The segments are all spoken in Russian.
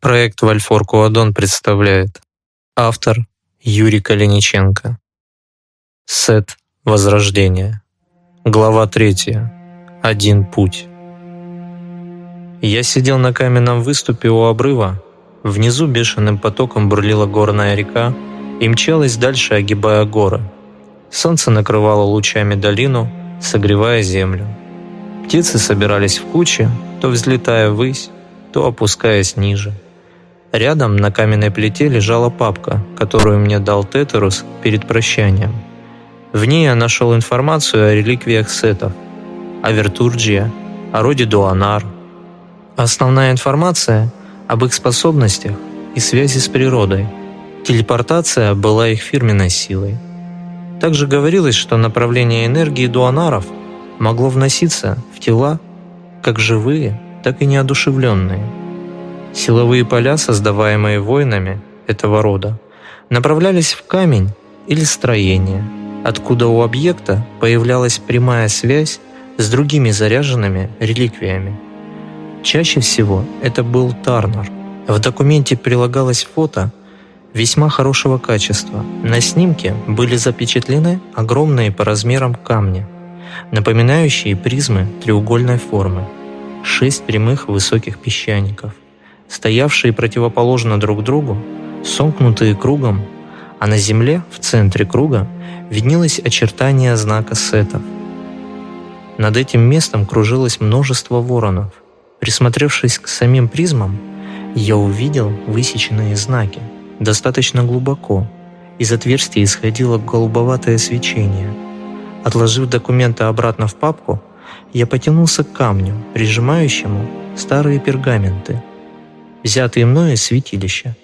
Проект Вальфор Куадон представляет Автор Юрий Калиниченко Сет Возрождения Глава третья. Один путь Я сидел на каменном выступе у обрыва. Внизу бешеным потоком бурлила горная река и мчалась дальше, огибая горы. Солнце накрывало лучами долину, согревая землю. Птицы собирались в кучи, то взлетая ввысь, то опускаясь ниже – Рядом на каменной плите лежала папка, которую мне дал Тетерус перед прощанием. В ней я нашел информацию о реликвиях сетов, о Вертурджия, о роде Дуанар. Основная информация об их способностях и связи с природой. Телепортация была их фирменной силой. Также говорилось, что направление энергии дуанаров могло вноситься в тела как живые, так и неодушевленные – Силовые поля, создаваемые воинами этого рода, направлялись в камень или строение, откуда у объекта появлялась прямая связь с другими заряженными реликвиями. Чаще всего это был Тарнер. В документе прилагалось фото весьма хорошего качества. На снимке были запечатлены огромные по размерам камни, напоминающие призмы треугольной формы, шесть прямых высоких песчаников – стоявшие противоположно друг другу, сомкнутые кругом, а на земле, в центре круга, виднелось очертание знака сетов. Над этим местом кружилось множество воронов. Присмотревшись к самим призмам, я увидел высеченные знаки, достаточно глубоко. Из отверстия исходило голубоватое свечение. Отложив документы обратно в папку, я потянулся к камню, прижимающему старые пергаменты – взятые мною из святилища.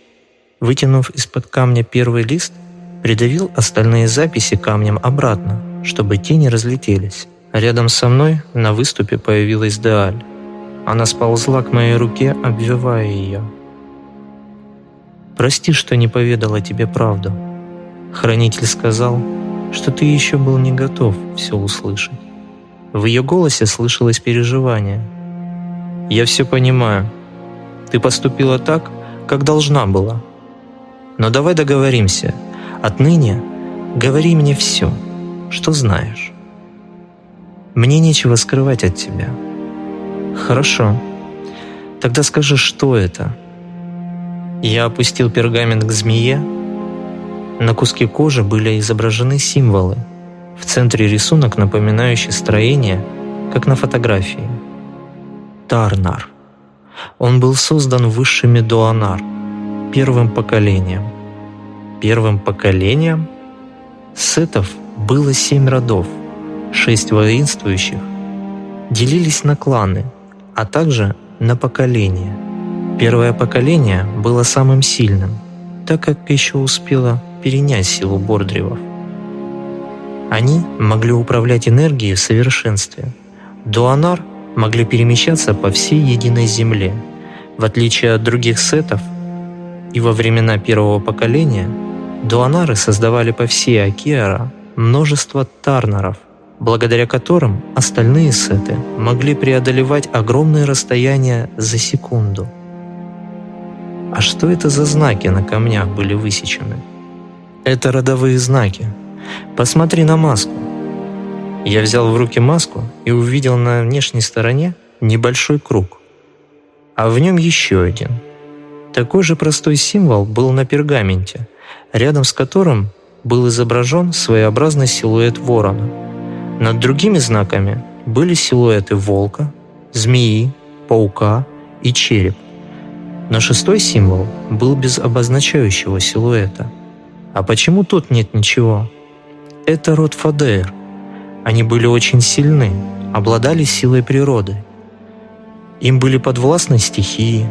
Вытянув из-под камня первый лист, придавил остальные записи камнем обратно, чтобы те не разлетелись. Рядом со мной на выступе появилась Деаль. Она сползла к моей руке, обвивая ее. «Прости, что не поведала тебе правду». Хранитель сказал, что ты еще был не готов все услышать. В ее голосе слышалось переживание. «Я все понимаю», ты поступила так, как должна была. Но давай договоримся. Отныне говори мне все, что знаешь. Мне нечего скрывать от тебя. Хорошо. Тогда скажи, что это? Я опустил пергамент к змее. На куске кожи были изображены символы. В центре рисунок, напоминающий строение, как на фотографии. Тарнар. Он был создан высшими Дуанар, первым поколением. Первым поколением? Сетов было семь родов, шесть воинствующих, делились на кланы, а также на поколения. Первое поколение было самым сильным, так как еще успело перенять силу Бордревов. Они могли управлять энергией в совершенстве. Дуанар – могли перемещаться по всей единой Земле. В отличие от других сетов, и во времена первого поколения, дуанары создавали по всей Акиара множество тарнеров, благодаря которым остальные сеты могли преодолевать огромные расстояния за секунду. А что это за знаки на камнях были высечены? Это родовые знаки. Посмотри на маску. Я взял в руки маску и увидел на внешней стороне небольшой круг, а в нем еще один. Такой же простой символ был на пергаменте, рядом с которым был изображен своеобразный силуэт ворона. Над другими знаками были силуэты волка, змеи, паука и череп. Но шестой символ был без обозначающего силуэта. А почему тут нет ничего? Это род Фадеер – они были очень сильны, обладали силой природы. Им были подвластны стихии.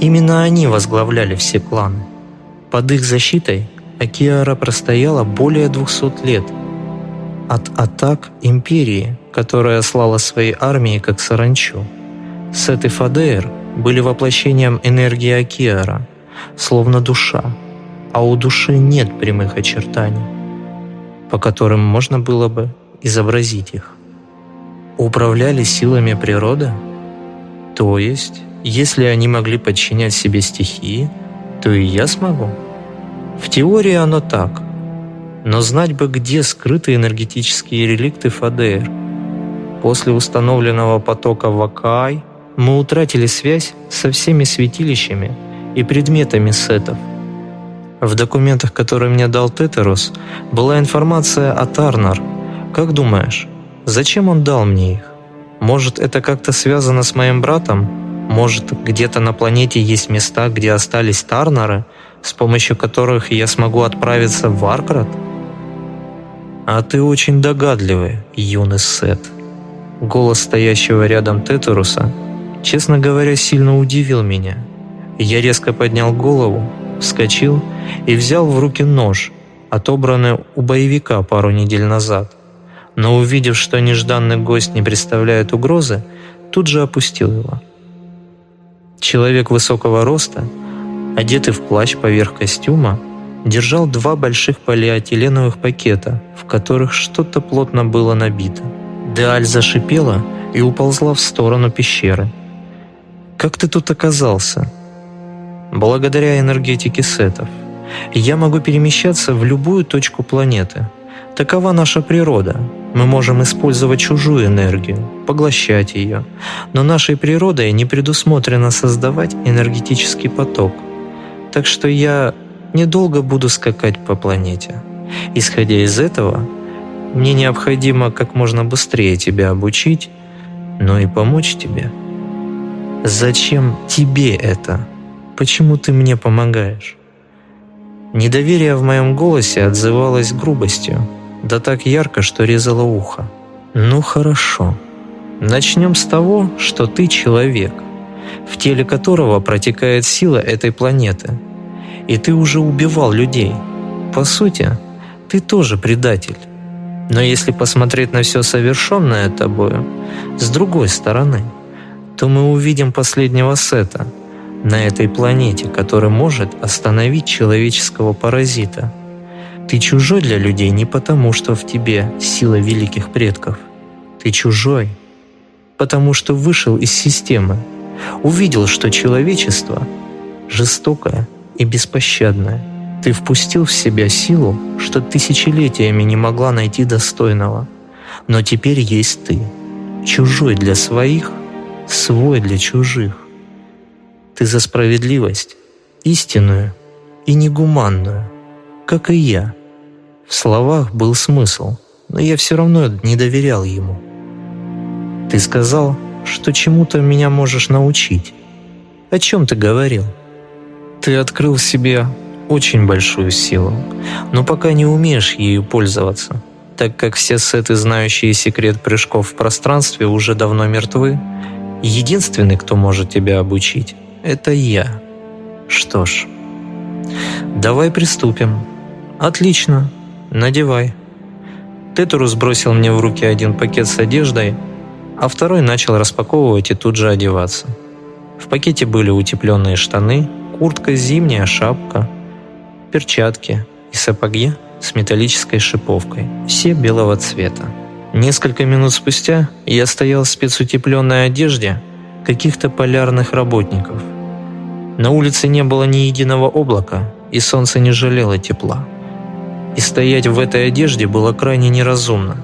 Именно они возглавляли все кланы. Под их защитой Акиара простояла более 200 лет. От атак империи, которая слала свои армии как саранчу. Сет и Фадеер были воплощением энергии Акиара, словно душа, а у души нет прямых очертаний, по которым можно было бы изобразить их. Управляли силами природы? То есть если они могли подчинять себе стихии, то и я смогу. В теории оно так. Но знать бы, где скрыты энергетические реликты Фадеер. После установленного потока Вакай мы утратили связь со всеми святилищами и предметами сетов. В документах, которые мне дал Тетерус, была информация о Тарнар. Как думаешь, зачем он дал мне их? Может, это как-то связано с моим братом? Может, где-то на планете есть места, где остались Тарнары, с помощью которых я смогу отправиться в Аркрат? А ты очень догадливый, юный Сет. Голос стоящего рядом Тетеруса, честно говоря, сильно удивил меня. Я резко поднял голову, вскочил и взял в руки нож, отобранный у боевика пару недель назад но увидев, что нежданный гость не представляет угрозы, тут же опустил его. Человек высокого роста, одетый в плащ поверх костюма, держал два больших полиэтиленовых пакета, в которых что-то плотно было набито. Деаль зашипела и уползла в сторону пещеры. «Как ты тут оказался?» «Благодаря энергетике сетов. Я могу перемещаться в любую точку планеты. Такова наша природа, мы можем использовать чужую энергию, поглощать ее, но нашей природой не предусмотрено создавать энергетический поток. Так что я недолго буду скакать по планете. Исходя из этого, мне необходимо как можно быстрее тебя обучить, но и помочь тебе. Зачем тебе это? Почему ты мне помогаешь? Недоверие в моем голосе отзывалось грубостью, да так ярко, что резало ухо. «Ну хорошо. Начнем с того, что ты человек, в теле которого протекает сила этой планеты. И ты уже убивал людей. По сути, ты тоже предатель. Но если посмотреть на все совершенное тобою с другой стороны, то мы увидим последнего сета на этой планете, который может остановить человеческого паразита – ты чужой для людей не потому, что в тебе сила великих предков. Ты чужой, потому что вышел из системы, увидел, что человечество жестокое и беспощадное. Ты впустил в себя силу, что тысячелетиями не могла найти достойного. Но теперь есть ты, чужой для своих, свой для чужих. Ты за справедливость, истинную и негуманную, как и я. В словах был смысл, но я все равно не доверял ему. «Ты сказал, что чему-то меня можешь научить. О чем ты говорил?» «Ты открыл в себе очень большую силу, но пока не умеешь ею пользоваться, так как все сеты, знающие секрет прыжков в пространстве, уже давно мертвы. Единственный, кто может тебя обучить, это я. Что ж, давай приступим. Отлично, «Надевай». Тетрус бросил мне в руки один пакет с одеждой, а второй начал распаковывать и тут же одеваться. В пакете были утепленные штаны, куртка зимняя, шапка, перчатки и сапоги с металлической шиповкой, все белого цвета. Несколько минут спустя я стоял в спецутепленной одежде каких-то полярных работников. На улице не было ни единого облака, и солнце не жалело тепла и стоять в этой одежде было крайне неразумно,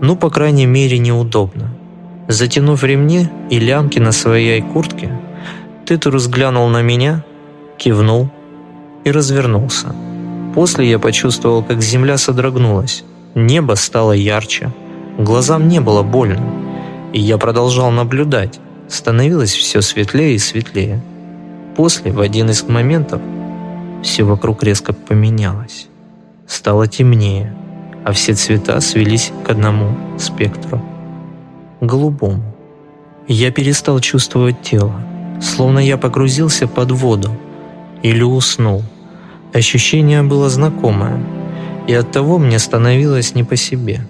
ну, по крайней мере, неудобно. Затянув ремни и лямки на своей куртке, Тетрус глянул на меня, кивнул и развернулся. После я почувствовал, как земля содрогнулась, небо стало ярче, глазам не было больно, и я продолжал наблюдать, становилось все светлее и светлее. После, в один из моментов, все вокруг резко поменялось стало темнее, а все цвета свелись к одному спектру – голубому. Я перестал чувствовать тело, словно я погрузился под воду или уснул. Ощущение было знакомое, и оттого мне становилось не по себе.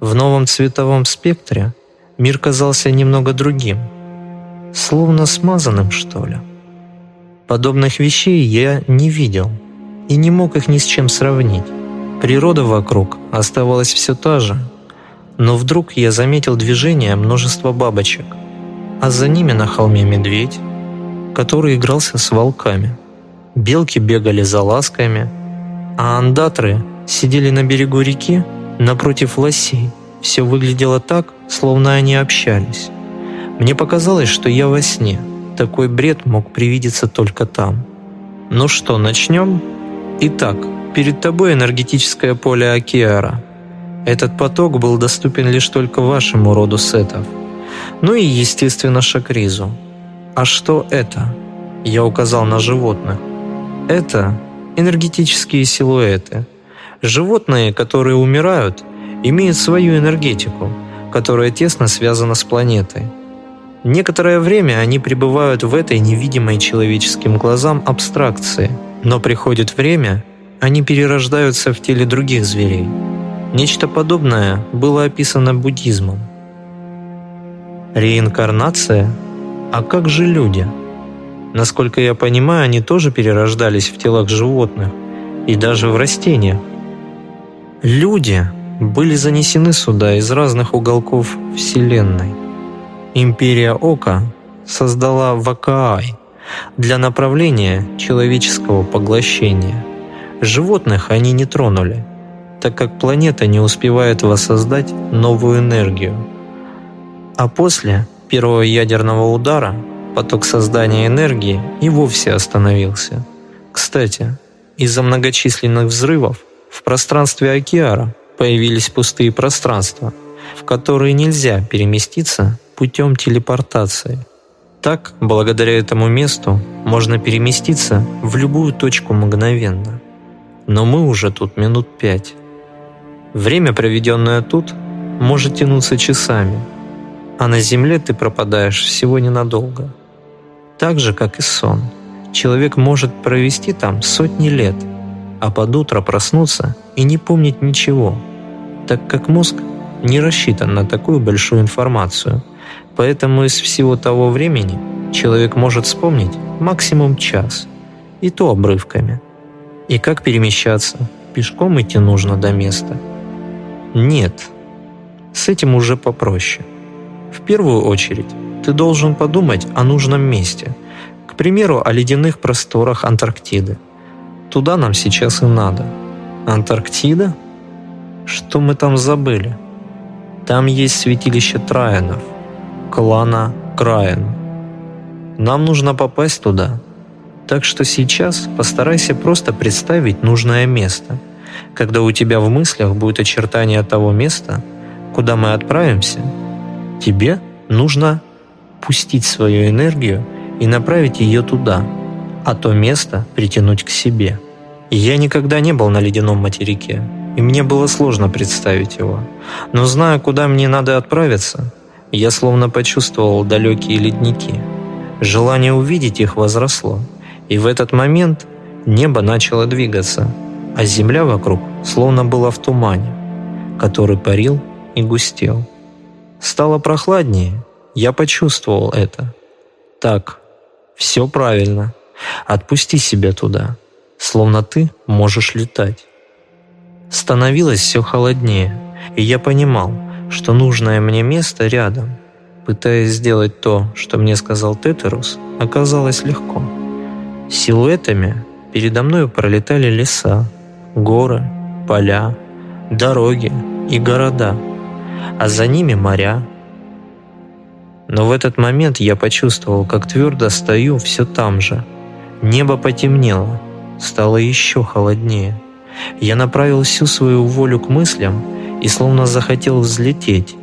В новом цветовом спектре мир казался немного другим, словно смазанным, что ли. Подобных вещей я не видел – и не мог их ни с чем сравнить. Природа вокруг оставалась все та же, но вдруг я заметил движение множества бабочек. а за ними на холме медведь, который игрался с волками. Белки бегали за ласками, а андатры сидели на берегу реки напротив лосей. Все выглядело так, словно они общались. Мне показалось, что я во сне. Такой бред мог привидеться только там. Ну что, начнем? Итак, перед тобой энергетическое поле Акиара. Этот поток был доступен лишь только вашему роду сетов. Ну и, естественно, Шакризу. А что это? Я указал на животных. Это энергетические силуэты. Животные, которые умирают, имеют свою энергетику, которая тесно связана с планетой. Некоторое время они пребывают в этой невидимой человеческим глазам абстракции, но приходит время, они перерождаются в теле других зверей. Нечто подобное было описано буддизмом. Реинкарнация? А как же люди? Насколько я понимаю, они тоже перерождались в телах животных и даже в растениях. Люди были занесены сюда из разных уголков Вселенной. Империя Ока создала Вакаай для направления человеческого поглощения. Животных они не тронули, так как планета не успевает воссоздать новую энергию. А после первого ядерного удара поток создания энергии и вовсе остановился. Кстати, из-за многочисленных взрывов в пространстве Океара появились пустые пространства, в которые нельзя переместиться путем телепортации. Так, благодаря этому месту, можно переместиться в любую точку мгновенно. Но мы уже тут минут пять. Время, проведенное тут, может тянуться часами, а на Земле ты пропадаешь всего ненадолго – так же, как и сон. Человек может провести там сотни лет, а под утро проснуться и не помнить ничего, так как мозг не рассчитан на такую большую информацию. Поэтому из всего того времени человек может вспомнить максимум час, и то обрывками. И как перемещаться? Пешком идти нужно до места? Нет, с этим уже попроще. В первую очередь ты должен подумать о нужном месте. К примеру, о ледяных просторах Антарктиды. Туда нам сейчас и надо. Антарктида? Что мы там забыли? Там есть святилище Траянов, клана Краен. Нам нужно попасть туда. Так что сейчас постарайся просто представить нужное место. Когда у тебя в мыслях будет очертание того места, куда мы отправимся, тебе нужно пустить свою энергию и направить ее туда, а то место притянуть к себе. Я никогда не был на ледяном материке, и мне было сложно представить его. Но зная, куда мне надо отправиться, я словно почувствовал далекие ледники. Желание увидеть их возросло, и в этот момент небо начало двигаться, а земля вокруг словно была в тумане, который парил и густел. Стало прохладнее, я почувствовал это. Так, все правильно. Отпусти себя туда, словно ты можешь летать. Становилось все холоднее, и я понимал, что нужное мне место рядом. Пытаясь сделать то, что мне сказал Тетерус, оказалось легко. Силуэтами передо мной пролетали леса, горы, поля, дороги и города, а за ними моря, но в этот момент я почувствовал, как твердо стою все там же. Небо потемнело, стало еще холоднее. Я направил всю свою волю к мыслям и словно захотел взлететь.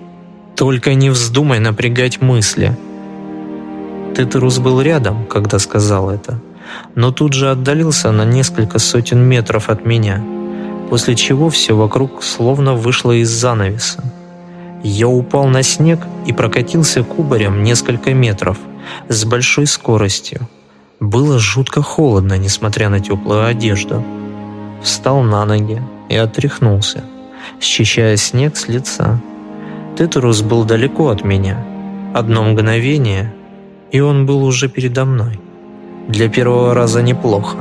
«Только не вздумай напрягать мысли!» Тетерус был рядом, когда сказал это, но тут же отдалился на несколько сотен метров от меня, после чего все вокруг словно вышло из занавеса. Я упал на снег и прокатился кубарем несколько метров с большой скоростью. Было жутко холодно, несмотря на теплую одежду. Встал на ноги и отряхнулся, счищая снег с лица. Тетрус был далеко от меня. Одно мгновение, и он был уже передо мной. Для первого раза неплохо.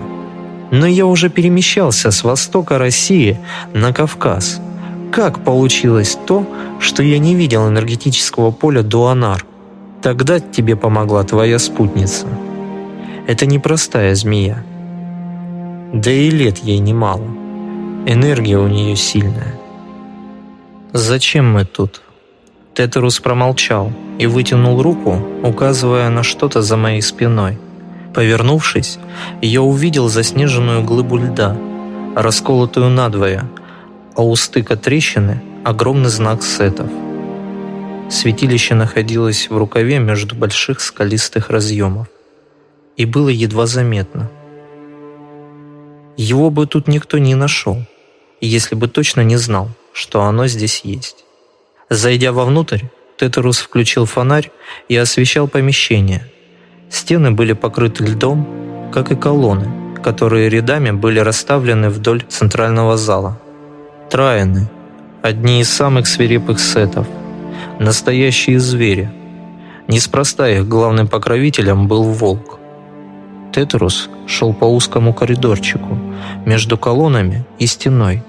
Но я уже перемещался с востока России на Кавказ – как получилось то, что я не видел энергетического поля Дуанар? Тогда тебе помогла твоя спутница. Это непростая змея. Да и лет ей немало. Энергия у нее сильная. «Зачем мы тут?» Тетерус промолчал и вытянул руку, указывая на что-то за моей спиной. Повернувшись, я увидел заснеженную глыбу льда, расколотую надвое, а у стыка трещины огромный знак сетов. Святилище находилось в рукаве между больших скалистых разъемов и было едва заметно. Его бы тут никто не нашел, если бы точно не знал, что оно здесь есть. Зайдя вовнутрь, Тетерус включил фонарь и освещал помещение. Стены были покрыты льдом, как и колонны, которые рядами были расставлены вдоль центрального зала. Траины – одни из самых свирепых сетов, настоящие звери. Неспроста их главным покровителем был волк. Тетрус шел по узкому коридорчику между колоннами и стеной,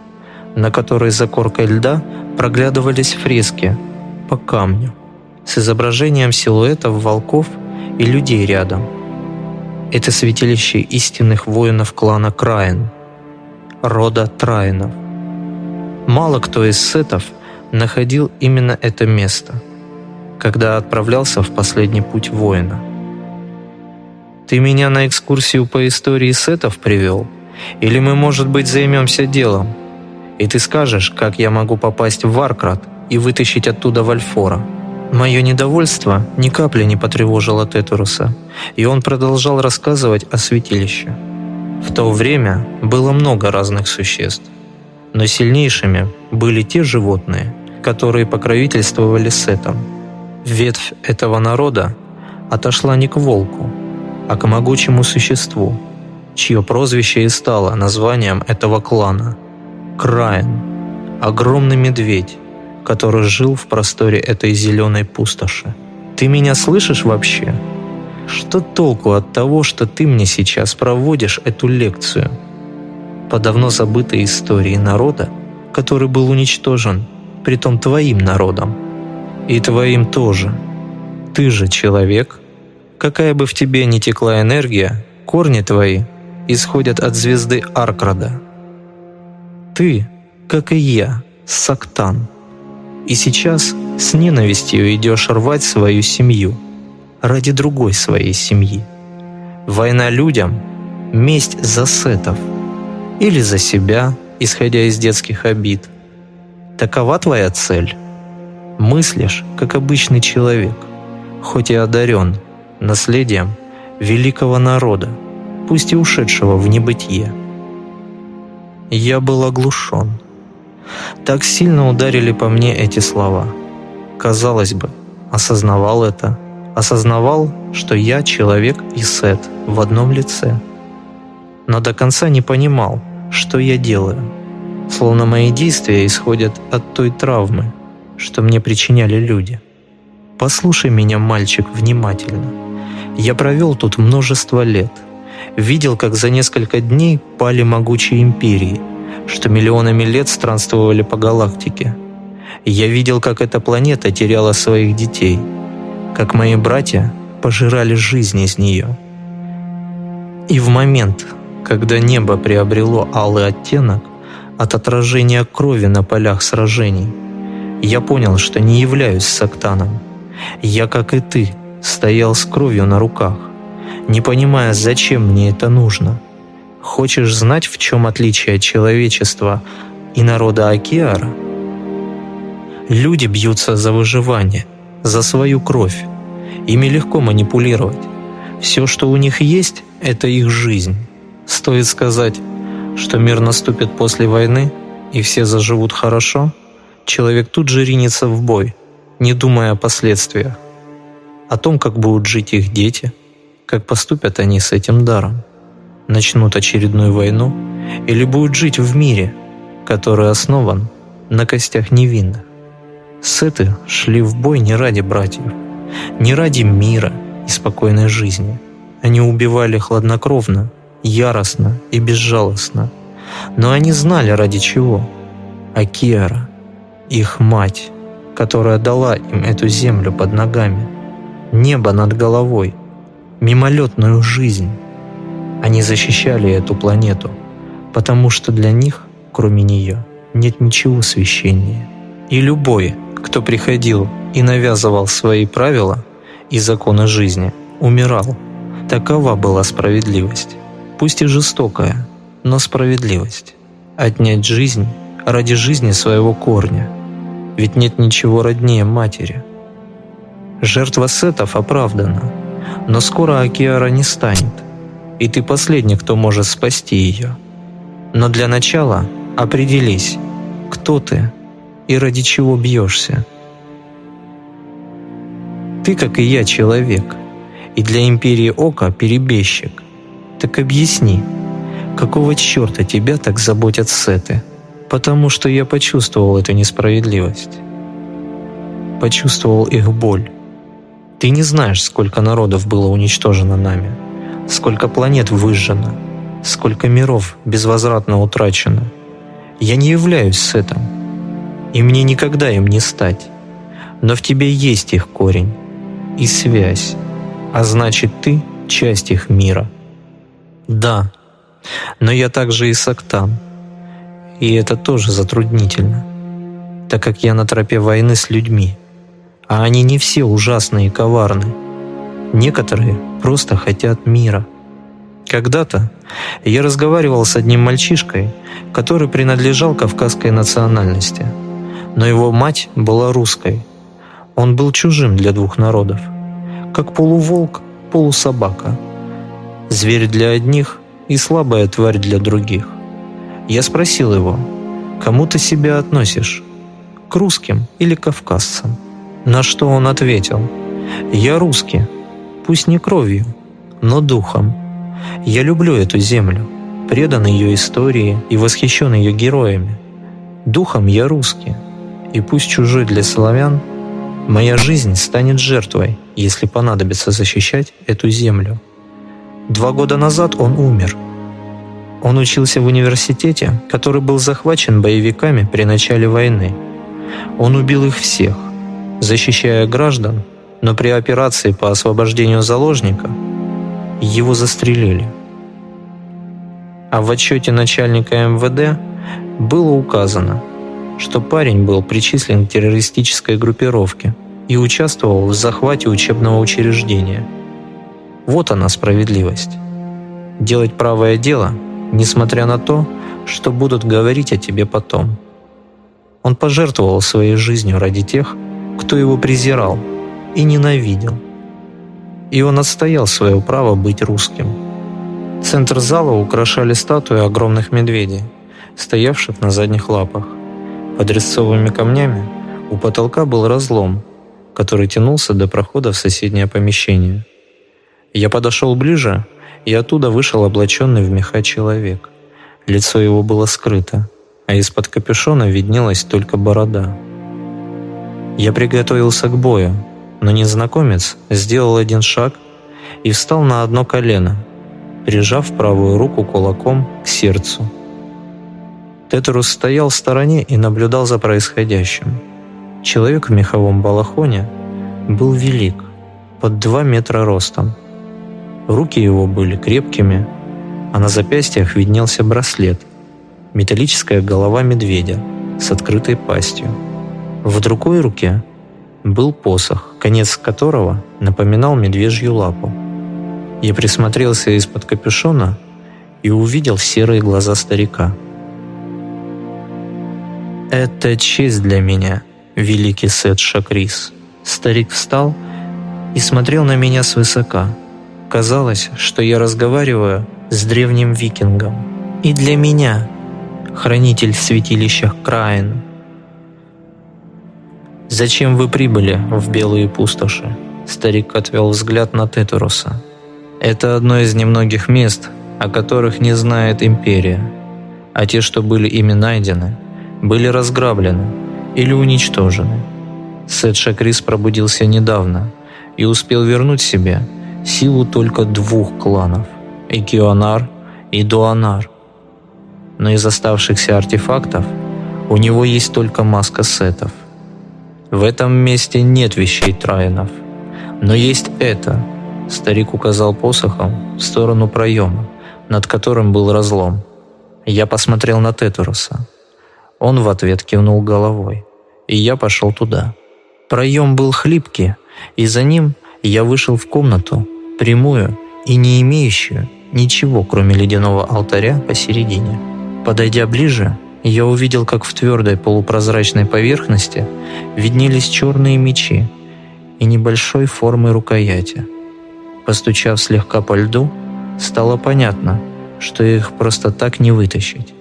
на которой за коркой льда проглядывались фрески по камню с изображением силуэтов волков и людей рядом. Это святилище истинных воинов клана Краин, рода Траинов. Мало кто из сетов находил именно это место, когда отправлялся в последний путь воина. «Ты меня на экскурсию по истории сетов привел? Или мы, может быть, займемся делом?» И ты скажешь, как я могу попасть в Варкрат и вытащить оттуда Вальфора». Мое недовольство ни капли не потревожило Тетуруса, и он продолжал рассказывать о святилище. В то время было много разных существ, но сильнейшими были те животные, которые покровительствовали Сетам. Ветвь этого народа отошла не к волку, а к могучему существу, чье прозвище и стало названием этого клана – Краен, огромный медведь, который жил в просторе этой зеленой пустоши. Ты меня слышишь вообще? Что толку от того, что ты мне сейчас проводишь эту лекцию? По давно забытой истории народа, который был уничтожен, притом твоим народом. И твоим тоже. Ты же человек. Какая бы в тебе ни текла энергия, корни твои исходят от звезды Аркрада – ты, как и я, Сактан. И сейчас с ненавистью идешь рвать свою семью ради другой своей семьи. Война людям – месть за сетов или за себя, исходя из детских обид. Такова твоя цель. Мыслишь, как обычный человек, хоть и одарен наследием великого народа, пусть и ушедшего в небытие. Я был оглушен. Так сильно ударили по мне эти слова. Казалось бы, осознавал это. Осознавал, что я человек и Сет в одном лице. Но до конца не понимал, что я делаю. Словно мои действия исходят от той травмы, что мне причиняли люди. Послушай меня, мальчик, внимательно. Я провел тут множество лет – видел, как за несколько дней пали могучие империи, что миллионами лет странствовали по галактике. Я видел, как эта планета теряла своих детей, как мои братья пожирали жизнь из нее. И в момент, когда небо приобрело алый оттенок от отражения крови на полях сражений, я понял, что не являюсь сактаном. Я, как и ты, стоял с кровью на руках, не понимая, зачем мне это нужно. Хочешь знать, в чем отличие человечества и народа Акиара? Люди бьются за выживание, за свою кровь. Ими легко манипулировать. Все, что у них есть, это их жизнь. Стоит сказать, что мир наступит после войны, и все заживут хорошо, человек тут же ринется в бой, не думая о последствиях, о том, как будут жить их дети – как поступят они с этим даром? Начнут очередную войну или будут жить в мире, который основан на костях невинных? Сеты шли в бой не ради братьев, не ради мира и спокойной жизни. Они убивали хладнокровно, яростно и безжалостно. Но они знали ради чего. А Киара, их мать, которая дала им эту землю под ногами, небо над головой, мимолетную жизнь. Они защищали эту планету, потому что для них, кроме нее, нет ничего священнее. И любой, кто приходил и навязывал свои правила и законы жизни, умирал. Такова была справедливость. Пусть и жестокая, но справедливость. Отнять жизнь ради жизни своего корня. Ведь нет ничего роднее матери. Жертва сетов оправдана, но скоро Акиара не станет, и ты последний, кто может спасти ее. Но для начала определись, кто ты и ради чего бьешься. Ты, как и я, человек, и для Империи Ока перебежчик. Так объясни, какого черта тебя так заботят сеты? Потому что я почувствовал эту несправедливость. Почувствовал их боль. Ты не знаешь, сколько народов было уничтожено нами, сколько планет выжжено, сколько миров безвозвратно утрачено. Я не являюсь сетом, и мне никогда им не стать. Но в тебе есть их корень и связь, а значит ты — часть их мира. Да, но я также и Сактан, и это тоже затруднительно, так как я на тропе войны с людьми, а они не все ужасные и коварны. Некоторые просто хотят мира. Когда-то я разговаривал с одним мальчишкой, который принадлежал кавказской национальности — но его мать была русской. Он был чужим для двух народов, как полуволк, полусобака. Зверь для одних и слабая тварь для других. Я спросил его, кому ты себя относишь, к русским или кавказцам? На что он ответил, я русский, пусть не кровью, но духом. Я люблю эту землю, предан ее истории и восхищен ее героями. Духом я русский, и пусть чужой для славян, моя жизнь станет жертвой, если понадобится защищать эту землю. Два года назад он умер. Он учился в университете, который был захвачен боевиками при начале войны. Он убил их всех, защищая граждан, но при операции по освобождению заложника его застрелили. А в отчете начальника МВД было указано – что парень был причислен к террористической группировке и участвовал в захвате учебного учреждения. Вот она справедливость. Делать правое дело, несмотря на то, что будут говорить о тебе потом. Он пожертвовал своей жизнью ради тех, кто его презирал и ненавидел. И он отстоял свое право быть русским. Центр зала украшали статуи огромных медведей, стоявших на задних лапах. Под резцовыми камнями у потолка был разлом, который тянулся до прохода в соседнее помещение. Я подошел ближе, и оттуда вышел облаченный в меха человек. Лицо его было скрыто, а из-под капюшона виднелась только борода. Я приготовился к бою, но незнакомец сделал один шаг и встал на одно колено, прижав правую руку кулаком к сердцу. Тетрус стоял в стороне и наблюдал за происходящим. Человек в меховом балахоне был велик, под два метра ростом. Руки его были крепкими, а на запястьях виднелся браслет, металлическая голова медведя с открытой пастью. В другой руке был посох, конец которого напоминал медвежью лапу. Я присмотрелся из-под капюшона и увидел серые глаза старика – «Это честь для меня, великий Сет Шакрис». Старик встал и смотрел на меня свысока. Казалось, что я разговариваю с древним викингом. «И для меня, хранитель в святилищах Краин». «Зачем вы прибыли в Белые пустоши?» Старик отвел взгляд на Тетуруса. «Это одно из немногих мест, о которых не знает Империя, а те, что были ими найдены, были разграблены или уничтожены. Сет Шакрис пробудился недавно и успел вернуть себе силу только двух кланов – Экионар и Дуанар. Но из оставшихся артефактов у него есть только маска сетов. В этом месте нет вещей Траинов, Но есть это. Старик указал посохом в сторону проема, над которым был разлом. Я посмотрел на Тетуруса. Он в ответ кивнул головой, и я пошел туда. Проем был хлипкий, и за ним я вышел в комнату, прямую и не имеющую ничего, кроме ледяного алтаря посередине. Подойдя ближе, я увидел, как в твердой полупрозрачной поверхности виднелись черные мечи и небольшой формы рукояти. Постучав слегка по льду, стало понятно, что их просто так не вытащить.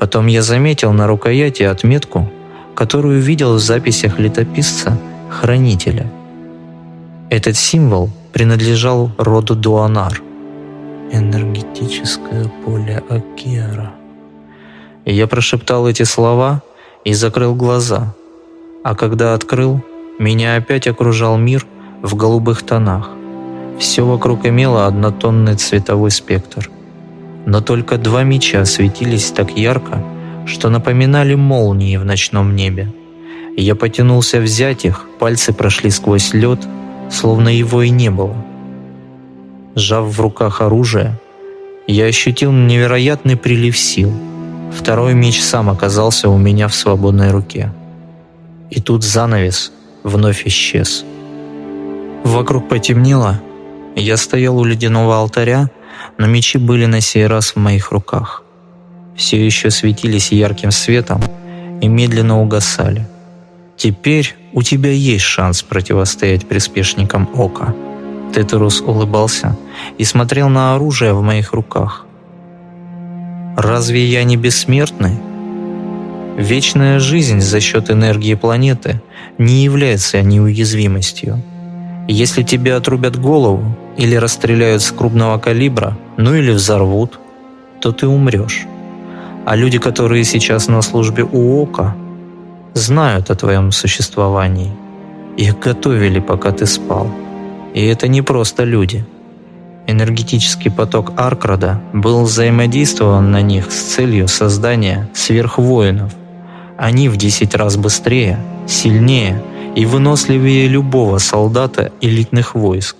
Потом я заметил на рукояти отметку, которую видел в записях летописца Хранителя. Этот символ принадлежал роду Дуанар. Энергетическое поле Акера. Я прошептал эти слова и закрыл глаза. А когда открыл, меня опять окружал мир в голубых тонах. Все вокруг имело однотонный цветовой спектр. Но только два меча светились так ярко, что напоминали молнии в ночном небе. Я потянулся взять их, пальцы прошли сквозь лед, словно его и не было. Сжав в руках оружие, я ощутил невероятный прилив сил. Второй меч сам оказался у меня в свободной руке. И тут занавес вновь исчез. Вокруг потемнело, я стоял у ледяного алтаря, но мечи были на сей раз в моих руках. Все еще светились ярким светом и медленно угасали. Теперь у тебя есть шанс противостоять приспешникам Ока. Тетерус улыбался и смотрел на оружие в моих руках. «Разве я не бессмертный?» Вечная жизнь за счет энергии планеты не является неуязвимостью. Если тебе отрубят голову или расстреляют с крупного калибра, ну или взорвут, то ты умрешь. А люди, которые сейчас на службе у Ока, знают о твоем существовании. Их готовили, пока ты спал. И это не просто люди. Энергетический поток Аркрада был взаимодействован на них с целью создания сверхвоинов, они в 10 раз быстрее, сильнее и выносливее любого солдата элитных войск.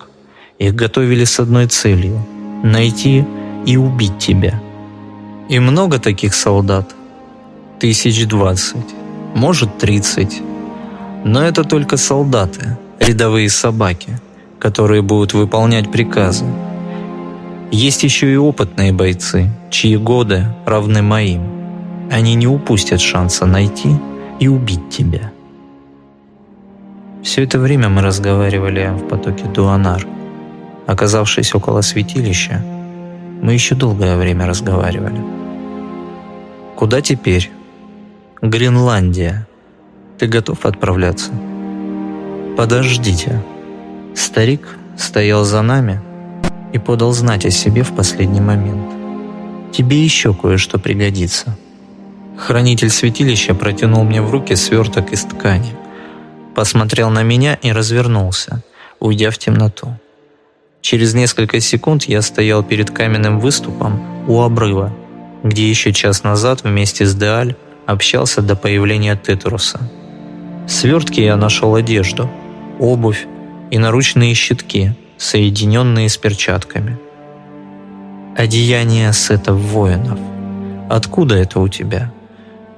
Их готовили с одной целью – найти и убить тебя. И много таких солдат? Тысяч двадцать, может тридцать. Но это только солдаты, рядовые собаки, которые будут выполнять приказы. Есть еще и опытные бойцы, чьи годы равны моим – они не упустят шанса найти и убить тебя. Все это время мы разговаривали в потоке Дуанар. Оказавшись около святилища, мы еще долгое время разговаривали. «Куда теперь?» «Гренландия. Ты готов отправляться?» «Подождите». Старик стоял за нами и подал знать о себе в последний момент. «Тебе еще кое-что пригодится». Хранитель святилища протянул мне в руки сверток из ткани. Посмотрел на меня и развернулся, уйдя в темноту. Через несколько секунд я стоял перед каменным выступом у обрыва, где еще час назад вместе с Деаль общался до появления Тетруса. В свертке я нашел одежду, обувь и наручные щитки, соединенные с перчатками. Одеяние сетов воинов. Откуда это у тебя?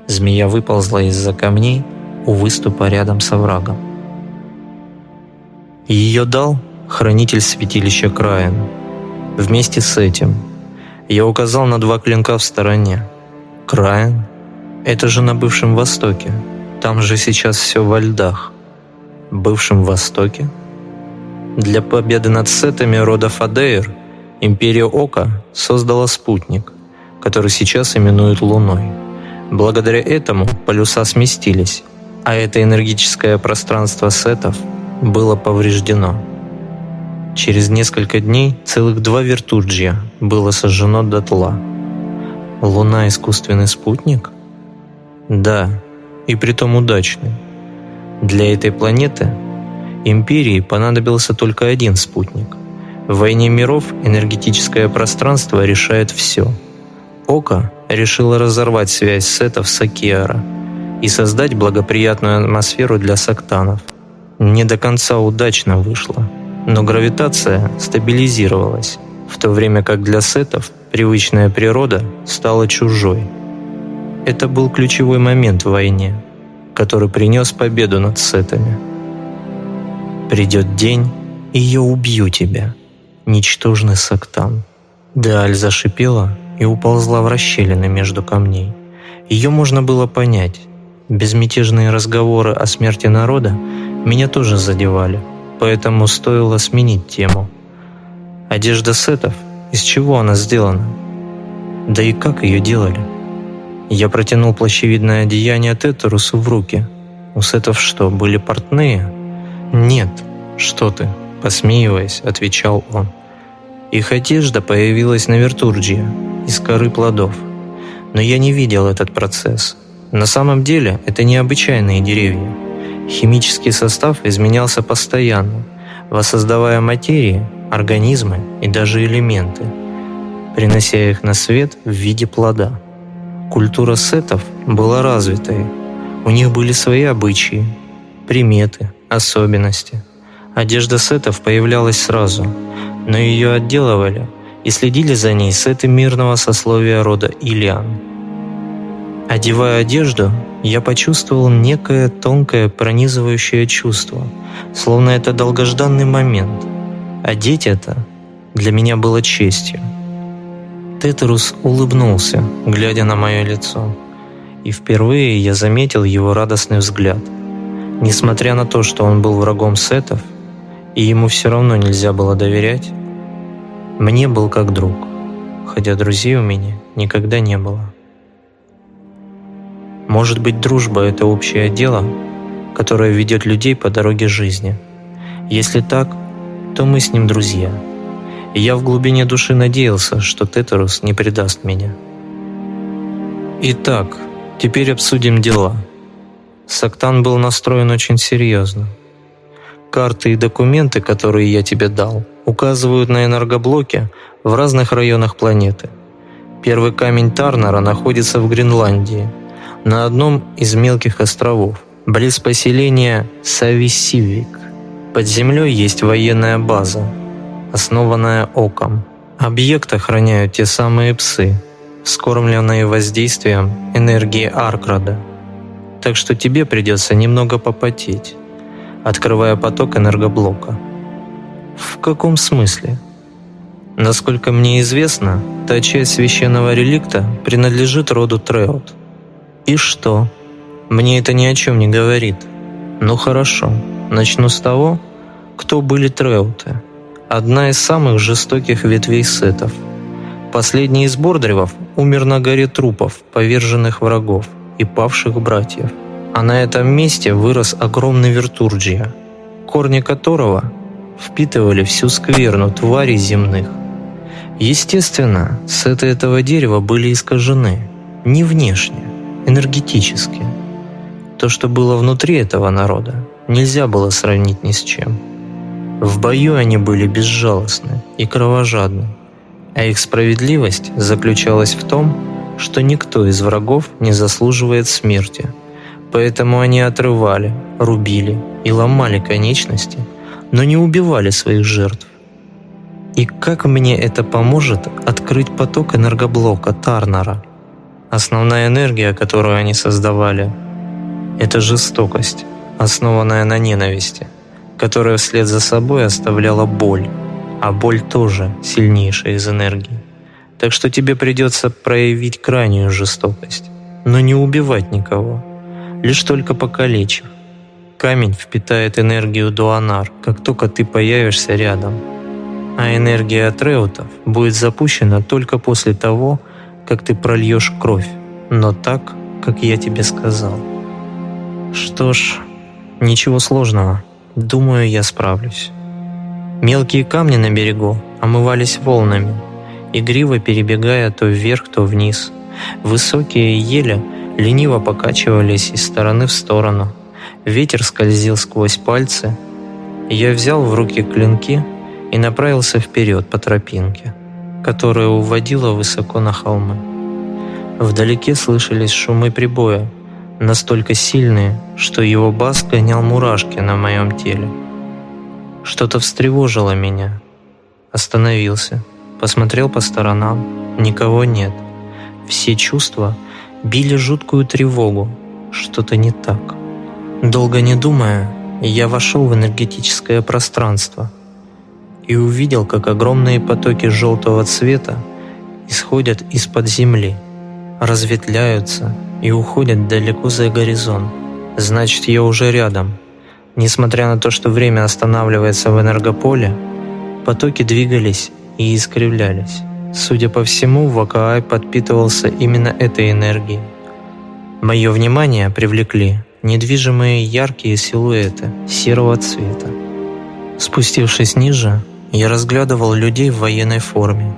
Змея выползла из-за камней у выступа рядом с оврагом. Ее дал хранитель святилища Краен. Вместе с этим я указал на два клинка в стороне. Краен — это же на бывшем Востоке. Там же сейчас все во льдах. Бывшем Востоке? Для победы над сетами рода Фадеир Империя Ока создала спутник, который сейчас именуют Луной. Благодаря этому полюса сместились, а это энергическое пространство сетов было повреждено. Через несколько дней целых два вертуджья было сожжено дотла. Луна – искусственный спутник? Да, и притом удачный. Для этой планеты Империи понадобился только один спутник. В войне миров энергетическое пространство решает все. Око решила разорвать связь сетов с Акиара и создать благоприятную атмосферу для сактанов. Не до конца удачно вышло. но гравитация стабилизировалась, в то время как для сетов привычная природа стала чужой. Это был ключевой момент в войне, который принес победу над сетами. «Придет день, и я убью тебя, ничтожный сактан». Деаль зашипела и уползла в расщелины между камней. Ее можно было понять. Безмятежные разговоры о смерти народа меня тоже задевали, поэтому стоило сменить тему. Одежда сетов, из чего она сделана? Да и как ее делали? Я протянул плащевидное одеяние Тетерусу в руки. У сетов что, были портные? Нет, что ты, посмеиваясь, отвечал он. Их одежда появилась на Вертурджии, из коры плодов. Но я не видел этот процесс. На самом деле это необычайные деревья. Химический состав изменялся постоянно, воссоздавая материи, организмы и даже элементы, принося их на свет в виде плода. Культура сетов была развитой. У них были свои обычаи, приметы, особенности. Одежда сетов появлялась сразу – но ее отделывали и следили за ней сеты мирного сословия рода Илиан. Одевая одежду, я почувствовал некое тонкое пронизывающее чувство, словно это долгожданный момент. Одеть это для меня было честью. Тетерус улыбнулся, глядя на мое лицо, и впервые я заметил его радостный взгляд. Несмотря на то, что он был врагом сетов, и ему все равно нельзя было доверять, мне был как друг, хотя друзей у меня никогда не было. Может быть, дружба – это общее дело, которое ведет людей по дороге жизни. Если так, то мы с ним друзья. И я в глубине души надеялся, что Тетерус не предаст меня. Итак, теперь обсудим дела. Сактан был настроен очень серьезно – Карты и документы, которые я тебе дал, указывают на энергоблоки в разных районах планеты. Первый камень Тарнера находится в Гренландии, на одном из мелких островов, близ поселения Сависивик. Под землей есть военная база, основанная Оком. Объект охраняют те самые псы, скормленные воздействием энергии Аркрада. Так что тебе придется немного попотеть открывая поток энергоблока. В каком смысле? Насколько мне известно, та часть священного реликта принадлежит роду Треот. И что? Мне это ни о чем не говорит. Ну хорошо, начну с того, кто были Треуты. Одна из самых жестоких ветвей сетов. Последний из Бордревов умер на горе трупов, поверженных врагов и павших братьев – а на этом месте вырос огромный вертурджия, корни которого впитывали всю скверну тварей земных. Естественно, сеты этого дерева были искажены, не внешне, энергетически. То, что было внутри этого народа, нельзя было сравнить ни с чем. В бою они были безжалостны и кровожадны, а их справедливость заключалась в том, что никто из врагов не заслуживает смерти – Поэтому они отрывали, рубили и ломали конечности, но не убивали своих жертв. И как мне это поможет открыть поток энергоблока Тарнера? Основная энергия, которую они создавали, это жестокость, основанная на ненависти, которая вслед за собой оставляла боль, а боль тоже сильнейшая из энергии. Так что тебе придется проявить крайнюю жестокость, но не убивать никого – лишь только покалечив. Камень впитает энергию Дуанар, как только ты появишься рядом. А энергия от Реутов будет запущена только после того, как ты прольешь кровь, но так, как я тебе сказал. Что ж, ничего сложного. Думаю, я справлюсь. Мелкие камни на берегу омывались волнами, игриво перебегая то вверх, то вниз. Высокие ели лениво покачивались из стороны в сторону. Ветер скользил сквозь пальцы. Я взял в руки клинки и направился вперед по тропинке, которая уводила высоко на холмы. Вдалеке слышались шумы прибоя, настолько сильные, что его бас гонял мурашки на моем теле. Что-то встревожило меня. Остановился, посмотрел по сторонам. Никого нет. Все чувства били жуткую тревогу. Что-то не так. Долго не думая, я вошел в энергетическое пространство и увидел, как огромные потоки желтого цвета исходят из-под земли, разветвляются и уходят далеко за горизонт. Значит, я уже рядом. Несмотря на то, что время останавливается в энергополе, потоки двигались и искривлялись. Судя по всему, Вакаай подпитывался именно этой энергией. Мое внимание привлекли недвижимые яркие силуэты серого цвета. Спустившись ниже, я разглядывал людей в военной форме.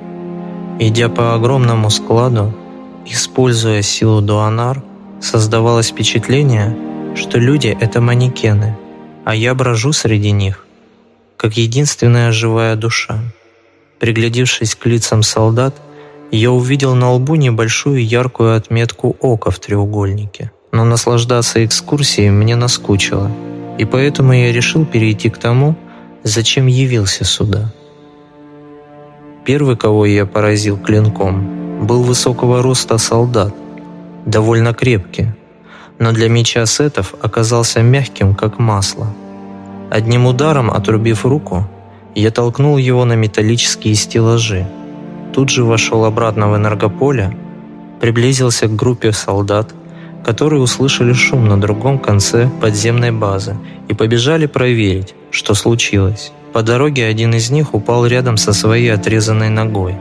Идя по огромному складу, используя силу Дуанар, создавалось впечатление, что люди — это манекены, а я брожу среди них, как единственная живая душа. Приглядевшись к лицам солдат, я увидел на лбу небольшую яркую отметку ока в треугольнике но наслаждаться экскурсией мне наскучило, и поэтому я решил перейти к тому, зачем явился сюда. Первый, кого я поразил клинком, был высокого роста солдат, довольно крепкий, но для меча сетов оказался мягким, как масло. Одним ударом, отрубив руку, я толкнул его на металлические стеллажи. Тут же вошел обратно в энергополе, приблизился к группе солдат, которые услышали шум на другом конце подземной базы и побежали проверить, что случилось. По дороге один из них упал рядом со своей отрезанной ногой.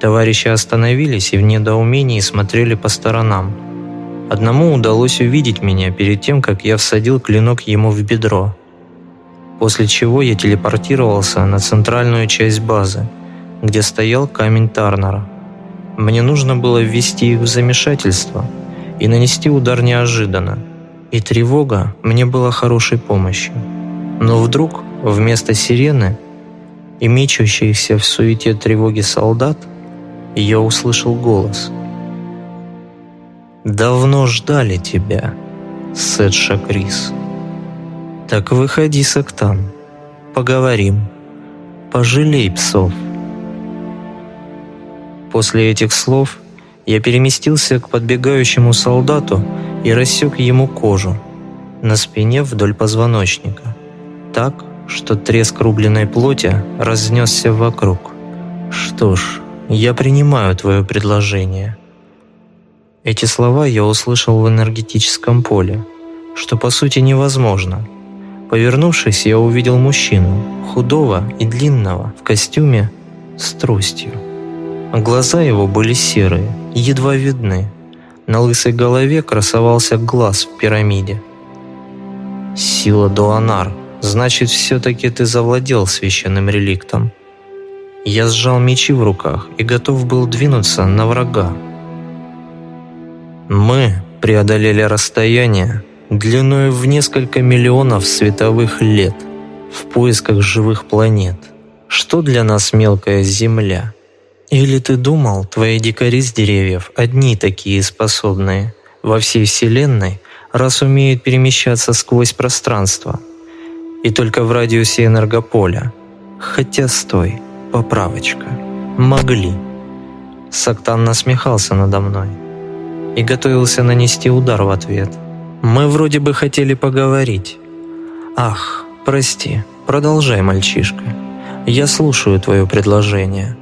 Товарищи остановились и в недоумении смотрели по сторонам. Одному удалось увидеть меня перед тем, как я всадил клинок ему в бедро. После чего я телепортировался на центральную часть базы, где стоял камень Тарнера. Мне нужно было ввести их в замешательство – и нанести удар неожиданно. И тревога мне была хорошей помощью. Но вдруг вместо сирены и мечущихся в суете тревоги солдат я услышал голос. «Давно ждали тебя, Сет Шакрис. Так выходи, Сактан, поговорим, пожалей псов». После этих слов я переместился к подбегающему солдату и рассек ему кожу на спине вдоль позвоночника, так, что треск рубленной плоти разнесся вокруг. «Что ж, я принимаю твое предложение». Эти слова я услышал в энергетическом поле, что по сути невозможно. Повернувшись, я увидел мужчину, худого и длинного, в костюме с тростью. Глаза его были серые, едва видны. На лысой голове красовался глаз в пирамиде. «Сила Дуанар, значит, все-таки ты завладел священным реликтом». Я сжал мечи в руках и готов был двинуться на врага. Мы преодолели расстояние длиной в несколько миллионов световых лет в поисках живых планет. Что для нас мелкая Земля – или ты думал, твои дикари с деревьев одни такие способные во всей Вселенной, раз умеют перемещаться сквозь пространство, и только в радиусе энергополя. Хотя стой, поправочка. Могли. Сактан насмехался надо мной и готовился нанести удар в ответ. Мы вроде бы хотели поговорить. Ах, прости, продолжай, мальчишка. Я слушаю твое предложение.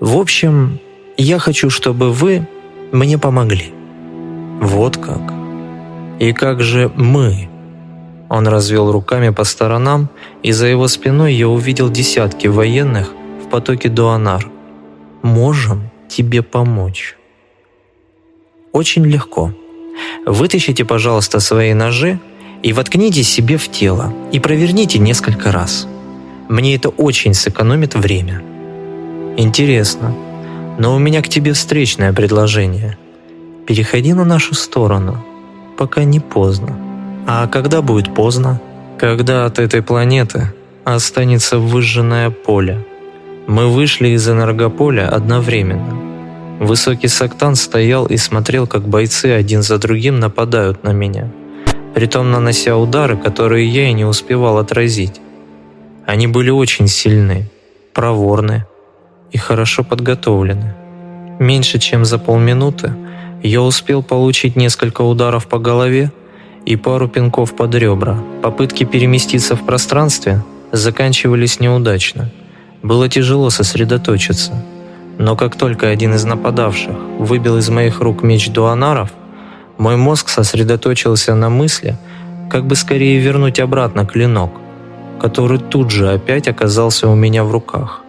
В общем, я хочу, чтобы вы мне помогли. Вот как. И как же мы? Он развел руками по сторонам, и за его спиной я увидел десятки военных в потоке Дуанар. Можем тебе помочь. Очень легко. Вытащите, пожалуйста, свои ножи и воткните себе в тело и проверните несколько раз. Мне это очень сэкономит время. Интересно. Но у меня к тебе встречное предложение. Переходи на нашу сторону, пока не поздно. А когда будет поздно? Когда от этой планеты останется выжженное поле. Мы вышли из энергополя одновременно. Высокий Сактан стоял и смотрел, как бойцы один за другим нападают на меня, притом нанося удары, которые я и не успевал отразить. Они были очень сильны, проворны и хорошо подготовлены. Меньше чем за полминуты я успел получить несколько ударов по голове и пару пинков под ребра. Попытки переместиться в пространстве заканчивались неудачно. Было тяжело сосредоточиться. Но как только один из нападавших выбил из моих рук меч дуанаров, мой мозг сосредоточился на мысли, как бы скорее вернуть обратно клинок, который тут же опять оказался у меня в руках.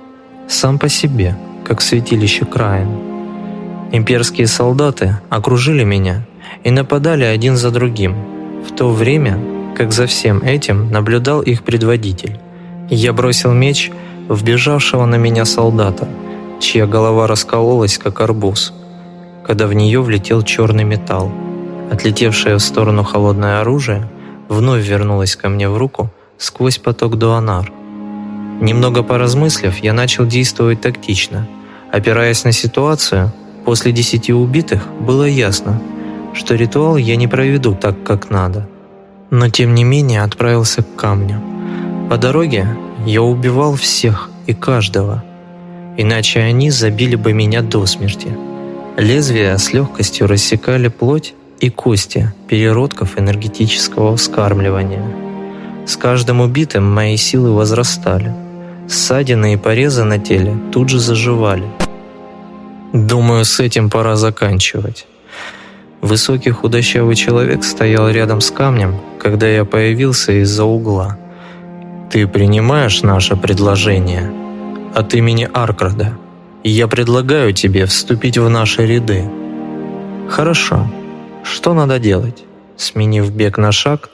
Сам по себе, как святилище Краин. Имперские солдаты окружили меня и нападали один за другим, в то время, как за всем этим наблюдал их предводитель. Я бросил меч в бежавшего на меня солдата, чья голова раскололась, как арбуз, когда в нее влетел черный металл. Отлетевшее в сторону холодное оружие вновь вернулось ко мне в руку сквозь поток дуанар. Немного поразмыслив, я начал действовать тактично. Опираясь на ситуацию, после десяти убитых было ясно, что ритуал я не проведу так, как надо. Но тем не менее отправился к камню. По дороге я убивал всех и каждого, иначе они забили бы меня до смерти. Лезвия с легкостью рассекали плоть и кости переродков энергетического вскармливания. С каждым убитым мои силы возрастали. Ссадины и порезы на теле тут же заживали. Думаю, с этим пора заканчивать. Высокий худощавый человек стоял рядом с камнем, когда я появился из-за угла. «Ты принимаешь наше предложение от имени Аркрада, я предлагаю тебе вступить в наши ряды». «Хорошо. Что надо делать?» Сменив бег на шаг,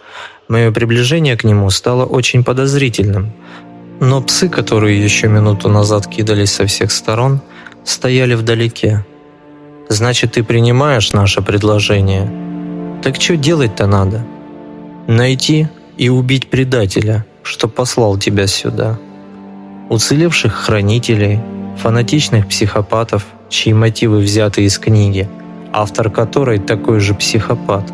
мое приближение к нему стало очень подозрительным, но псы, которые еще минуту назад кидались со всех сторон, стояли вдалеке, Значит, ты принимаешь наше предложение. Так что делать-то надо? Найти и убить предателя, что послал тебя сюда. Уцелевших хранителей, фанатичных психопатов, чьи мотивы взяты из книги, автор которой такой же психопат,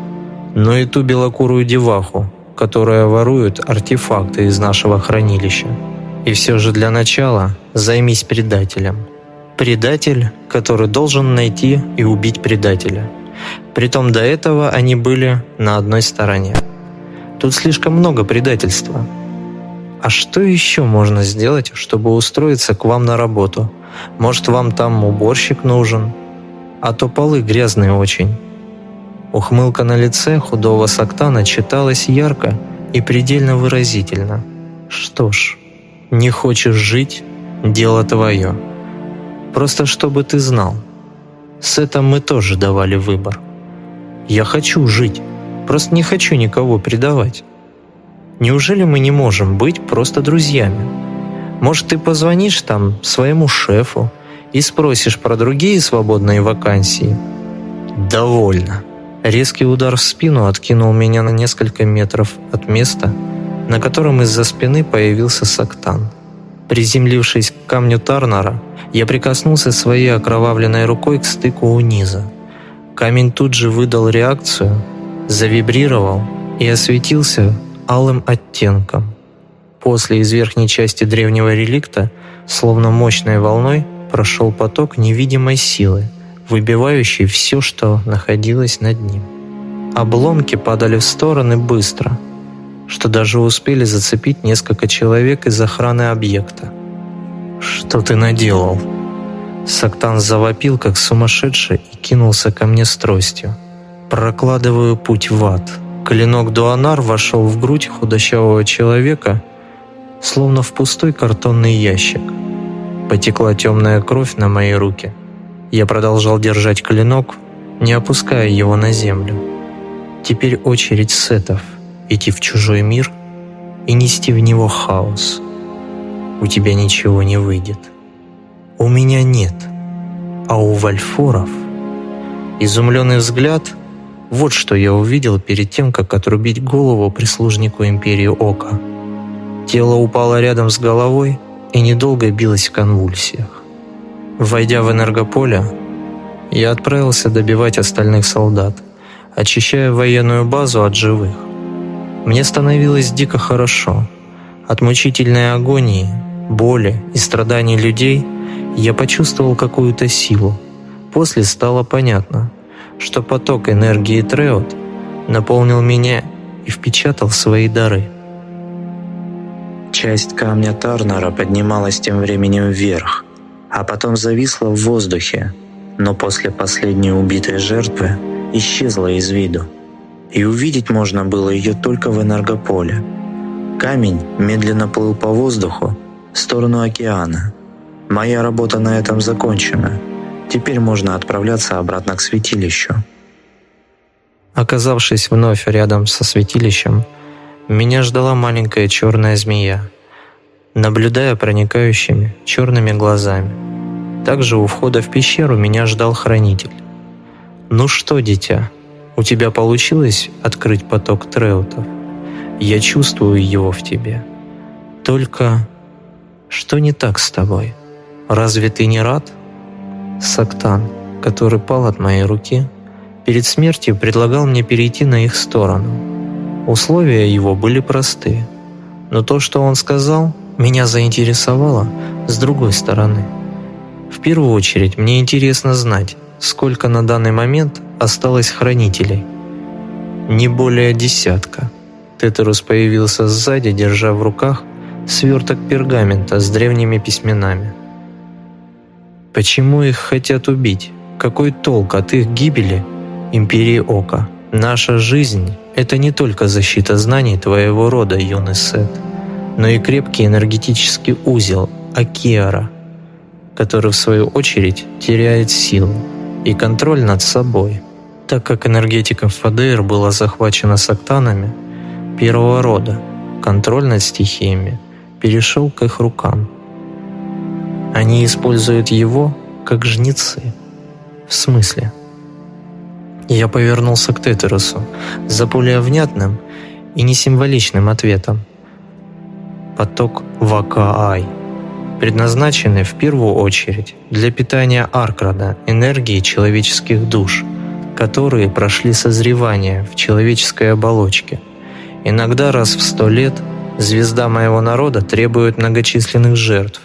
но и ту белокурую деваху, которая ворует артефакты из нашего хранилища. И все же для начала займись предателем – Предатель, который должен найти и убить предателя. Притом до этого они были на одной стороне. Тут слишком много предательства. А что еще можно сделать, чтобы устроиться к вам на работу? Может, вам там уборщик нужен? А то полы грязные очень. Ухмылка на лице худого Сактана читалась ярко и предельно выразительно. Что ж, не хочешь жить – дело твое. Просто чтобы ты знал. С этим мы тоже давали выбор. Я хочу жить, просто не хочу никого предавать. Неужели мы не можем быть просто друзьями? Может, ты позвонишь там своему шефу и спросишь про другие свободные вакансии? Довольно. Резкий удар в спину откинул меня на несколько метров от места, на котором из-за спины появился Сактан. Приземлившись к камню Тарнара, я прикоснулся своей окровавленной рукой к стыку у низа. Камень тут же выдал реакцию, завибрировал и осветился алым оттенком. После из верхней части древнего реликта, словно мощной волной, прошел поток невидимой силы, выбивающий все, что находилось над ним. Обломки падали в стороны быстро – что даже успели зацепить несколько человек из охраны объекта. «Что ты наделал?» Сактан завопил, как сумасшедший, и кинулся ко мне с тростью. «Прокладываю путь в ад». Клинок Дуанар вошел в грудь худощавого человека, словно в пустой картонный ящик. Потекла темная кровь на мои руки. Я продолжал держать клинок, не опуская его на землю. Теперь очередь сетов — идти в чужой мир и нести в него хаос. У тебя ничего не выйдет. У меня нет, а у Вальфоров изумленный взгляд — вот что я увидел перед тем, как отрубить голову прислужнику Империи Ока. Тело упало рядом с головой и недолго билось в конвульсиях. Войдя в энергополе, я отправился добивать остальных солдат, очищая военную базу от живых. Мне становилось дико хорошо. От мучительной агонии, боли и страданий людей я почувствовал какую-то силу. После стало понятно, что поток энергии Треот наполнил меня и впечатал свои дары. Часть камня Тарнера поднималась тем временем вверх, а потом зависла в воздухе, но после последней убитой жертвы исчезла из виду. И увидеть можно было ее только в энергополе. Камень медленно плыл по воздуху в сторону океана. Моя работа на этом закончена. Теперь можно отправляться обратно к святилищу. Оказавшись вновь рядом со святилищем, меня ждала маленькая черная змея, наблюдая проникающими черными глазами. Также у входа в пещеру меня ждал хранитель. «Ну что, дитя, у тебя получилось открыть поток треутов? Я чувствую его в тебе. Только что не так с тобой? Разве ты не рад?» Сактан, который пал от моей руки, перед смертью предлагал мне перейти на их сторону. Условия его были простые, но то, что он сказал, меня заинтересовало с другой стороны. В первую очередь мне интересно знать, сколько на данный момент осталось хранителей. Не более десятка. Тетерус появился сзади, держа в руках сверток пергамента с древними письменами. Почему их хотят убить? Какой толк от их гибели Империи Ока? Наша жизнь — это не только защита знаний твоего рода, юный Сет, но и крепкий энергетический узел Акиара, который в свою очередь теряет силу и контроль над собой. Так как энергетика ФАДР была захвачена сактанами первого рода, контроль над стихиями перешел к их рукам. Они используют его как жнецы. В смысле? Я повернулся к Тетерусу за более внятным и несимволичным ответом. Поток Вакаай, предназначенный в первую очередь для питания Аркрада энергии человеческих душ, которые прошли созревание в человеческой оболочке. Иногда раз в сто лет звезда моего народа требует многочисленных жертв.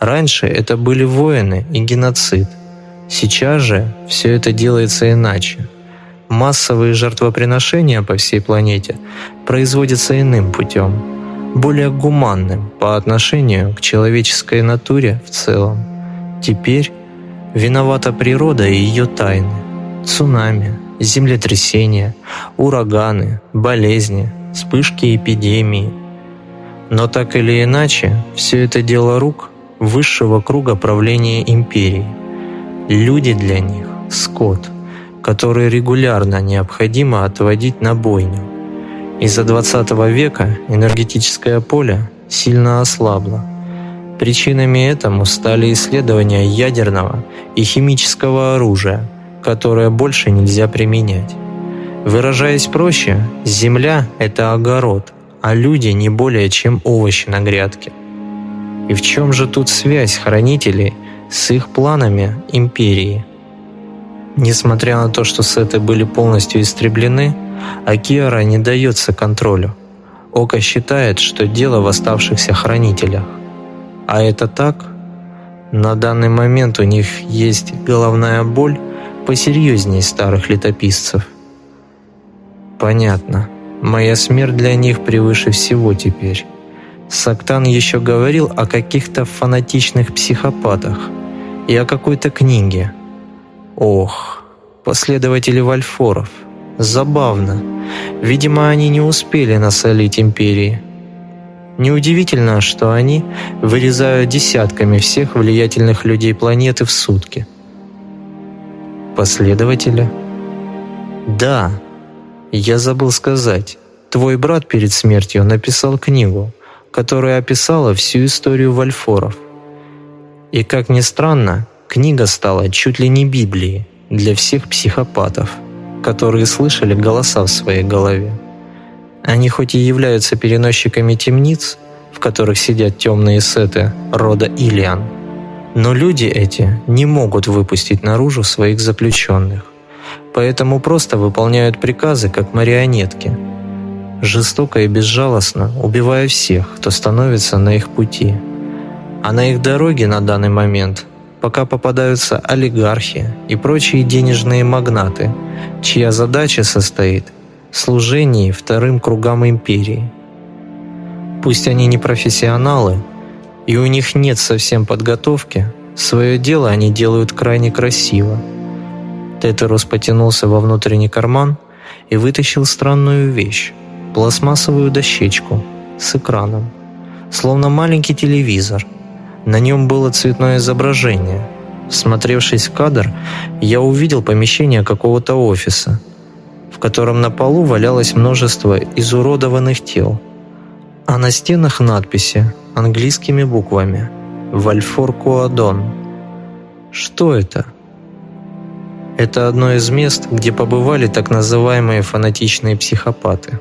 Раньше это были воины и геноцид – Сейчас же все это делается иначе. Массовые жертвоприношения по всей планете производятся иным путем, более гуманным по отношению к человеческой натуре в целом. Теперь виновата природа и ее тайны. Цунами, землетрясения, ураганы, болезни, вспышки эпидемии. Но так или иначе, все это дело рук высшего круга правления империи – Люди для них – скот, который регулярно необходимо отводить на бойню. Из-за 20 века энергетическое поле сильно ослабло. Причинами этому стали исследования ядерного и химического оружия, которое больше нельзя применять. Выражаясь проще, Земля – это огород, а люди не более чем овощи на грядке. И в чем же тут связь хранителей – с их планами империи. Несмотря на то, что сеты были полностью истреблены, Акиара не дается контролю. Ока считает, что дело в оставшихся хранителях. А это так? На данный момент у них есть головная боль посерьезнее старых летописцев. Понятно. Моя смерть для них превыше всего теперь. Сактан еще говорил о каких-то фанатичных психопатах и о какой-то книге. Ох, последователи Вальфоров. Забавно. Видимо, они не успели насолить империи. Неудивительно, что они вырезают десятками всех влиятельных людей планеты в сутки. Последователи? Да, я забыл сказать. Твой брат перед смертью написал книгу, которая описала всю историю Вальфоров. И, как ни странно, книга стала чуть ли не Библией для всех психопатов, которые слышали голоса в своей голове. Они хоть и являются переносчиками темниц, в которых сидят темные сеты рода Илиан, но люди эти не могут выпустить наружу своих заключенных, поэтому просто выполняют приказы как марионетки. Жестоко и безжалостно убивая всех, кто становится на их пути. А на их дороге на данный момент пока попадаются олигархи и прочие денежные магнаты, чья задача состоит в служении вторым кругам империи. Пусть они не профессионалы, и у них нет совсем подготовки, свое дело они делают крайне красиво. Тетерус потянулся во внутренний карман и вытащил странную вещь – пластмассовую дощечку с экраном, словно маленький телевизор – на нем было цветное изображение. Смотревшись в кадр, я увидел помещение какого-то офиса, в котором на полу валялось множество изуродованных тел, а на стенах надписи английскими буквами «Вальфор Куадон». Что это? Это одно из мест, где побывали так называемые фанатичные психопаты.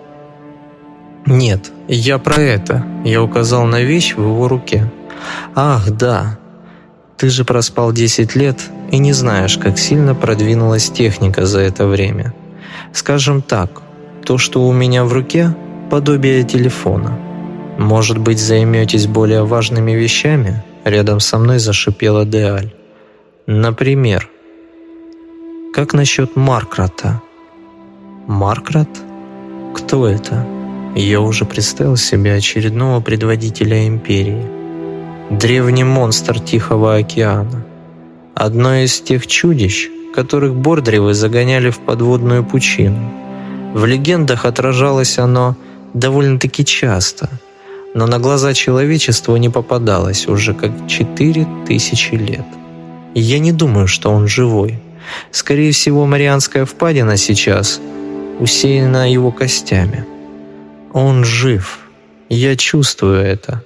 «Нет, я про это», – я указал на вещь в его руке. Ах, да. Ты же проспал 10 лет и не знаешь, как сильно продвинулась техника за это время. Скажем так, то, что у меня в руке – подобие телефона. Может быть, займетесь более важными вещами? Рядом со мной зашипела Деаль. Например, как насчет Маркрата? Маркрат? Кто это? Я уже представил себе очередного предводителя империи древний монстр Тихого океана. Одно из тех чудищ, которых бордревы загоняли в подводную пучину. В легендах отражалось оно довольно-таки часто, но на глаза человечеству не попадалось уже как четыре тысячи лет. Я не думаю, что он живой. Скорее всего, Марианская впадина сейчас усеяна его костями. Он жив. Я чувствую это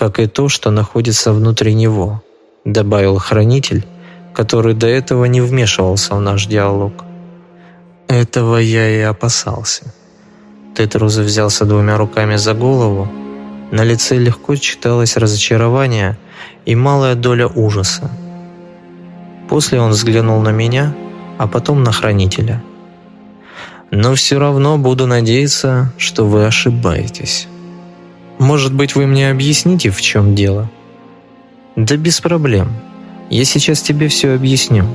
как и то, что находится внутри него», — добавил хранитель, который до этого не вмешивался в наш диалог. «Этого я и опасался». Тетрус взялся двумя руками за голову, на лице легко читалось разочарование и малая доля ужаса. После он взглянул на меня, а потом на хранителя. «Но все равно буду надеяться, что вы ошибаетесь». Может быть, вы мне объясните, в чем дело?» «Да без проблем. Я сейчас тебе все объясню.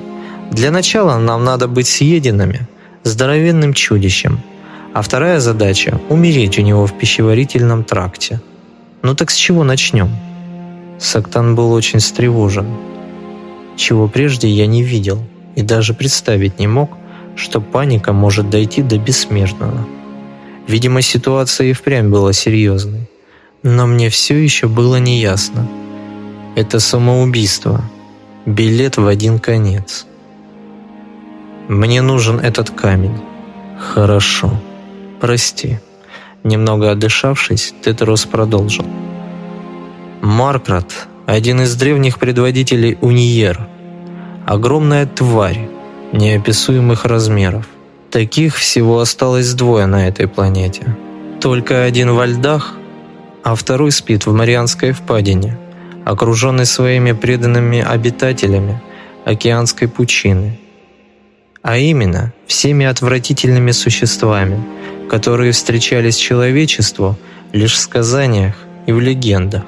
Для начала нам надо быть съеденными, здоровенным чудищем, а вторая задача – умереть у него в пищеварительном тракте. Ну так с чего начнем?» Сактан был очень встревожен. Чего прежде я не видел и даже представить не мог, что паника может дойти до бессмертного. Видимо, ситуация и впрямь была серьезной. Но мне все еще было неясно. Это самоубийство. Билет в один конец. Мне нужен этот камень. Хорошо. Прости. Немного отдышавшись, Тетерос продолжил. Маркрат – один из древних предводителей Униер. Огромная тварь, неописуемых размеров. Таких всего осталось двое на этой планете. Только один во льдах, а второй спит в Марианской впадине, окруженный своими преданными обитателями океанской пучины. А именно, всеми отвратительными существами, которые встречались человечеству лишь в сказаниях и в легендах.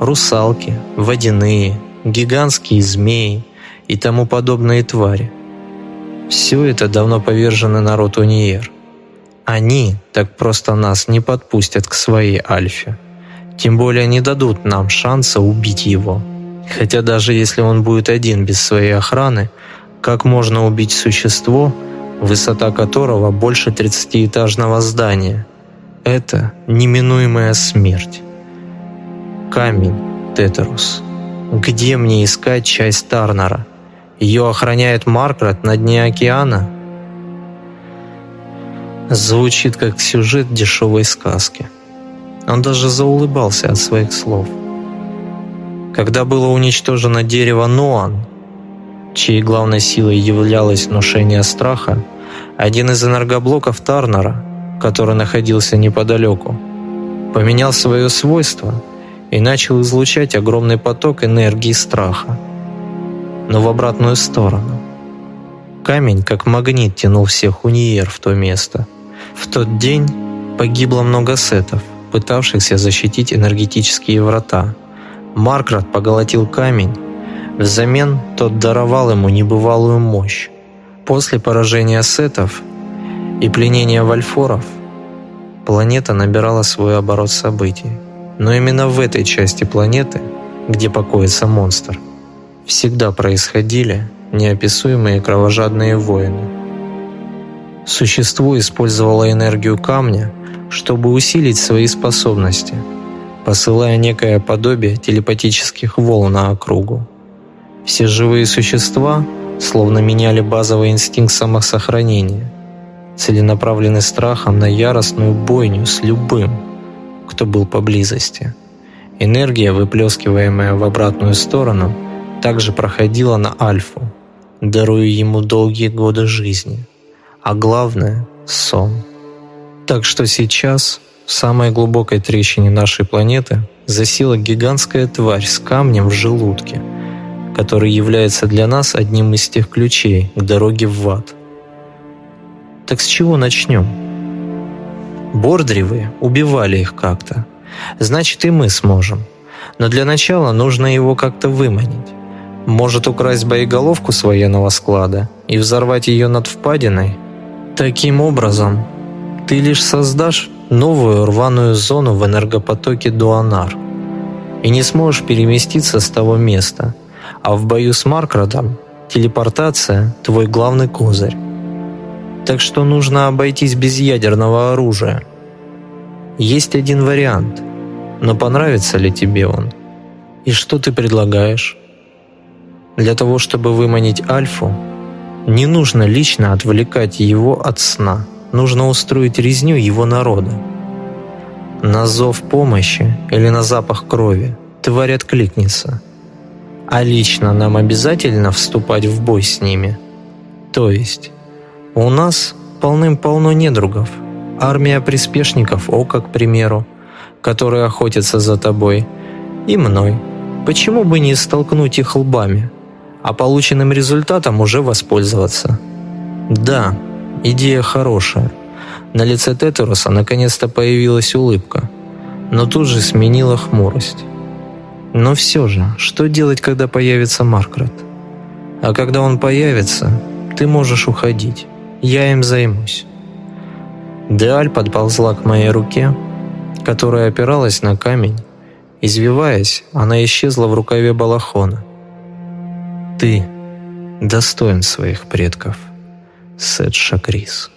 Русалки, водяные, гигантские змеи и тому подобные твари. Все это давно повержено народ Униер. Они так просто нас не подпустят к своей Альфе. Тем более не дадут нам шанса убить его. Хотя даже если он будет один без своей охраны, как можно убить существо, высота которого больше 30-этажного здания? Это неминуемая смерть. Камень, Тетерус. Где мне искать часть Тарнера? Ее охраняет Маркрат на дне океана? Звучит как сюжет дешевой сказки. Он даже заулыбался от своих слов. Когда было уничтожено дерево Ноан, чьей главной силой являлось внушение страха, один из энергоблоков Тарнера, который находился неподалеку, поменял свое свойство и начал излучать огромный поток энергии страха, но в обратную сторону. Камень, как магнит, тянул всех униер в то место. В тот день Погибло много сетов, пытавшихся защитить энергетические врата. Маркрат поглотил камень. Взамен тот даровал ему небывалую мощь. После поражения сетов и пленения вальфоров планета набирала свой оборот событий. Но именно в этой части планеты, где покоится монстр, всегда происходили неописуемые кровожадные войны. Существо использовало энергию камня, чтобы усилить свои способности, посылая некое подобие телепатических волн на округу. Все живые существа словно меняли базовый инстинкт самосохранения, целенаправленный страхом на яростную бойню с любым, кто был поблизости. Энергия, выплескиваемая в обратную сторону, также проходила на Альфу, даруя ему долгие годы жизни, а главное — сон. Так что сейчас, в самой глубокой трещине нашей планеты, засела гигантская тварь с камнем в желудке, который является для нас одним из тех ключей к дороге в ад. Так с чего начнем? Бордревы убивали их как-то. Значит, и мы сможем. Но для начала нужно его как-то выманить. Может украсть боеголовку с военного склада и взорвать ее над впадиной? Таким образом, ты лишь создашь новую рваную зону в энергопотоке Дуанар и не сможешь переместиться с того места, а в бою с Маркрадом телепортация – твой главный козырь. Так что нужно обойтись без ядерного оружия. Есть один вариант, но понравится ли тебе он? И что ты предлагаешь? Для того, чтобы выманить Альфу, не нужно лично отвлекать его от сна. Нужно устроить резню его народа. На зов помощи или на запах крови тварь откликнется. А лично нам обязательно вступать в бой с ними. То есть, у нас полным-полно недругов. Армия приспешников Ока, к примеру, которые охотятся за тобой, и мной. Почему бы не столкнуть их лбами – а полученным результатом уже воспользоваться. Да, идея хорошая. На лице Тетеруса наконец-то появилась улыбка, но тут же сменила хмурость. Но все же, что делать, когда появится Маркрет? А когда он появится, ты можешь уходить. Я им займусь. Деаль подползла к моей руке, которая опиралась на камень. Извиваясь, она исчезла в рукаве балахона. Ты достоин своих предков, Сет Шакрис.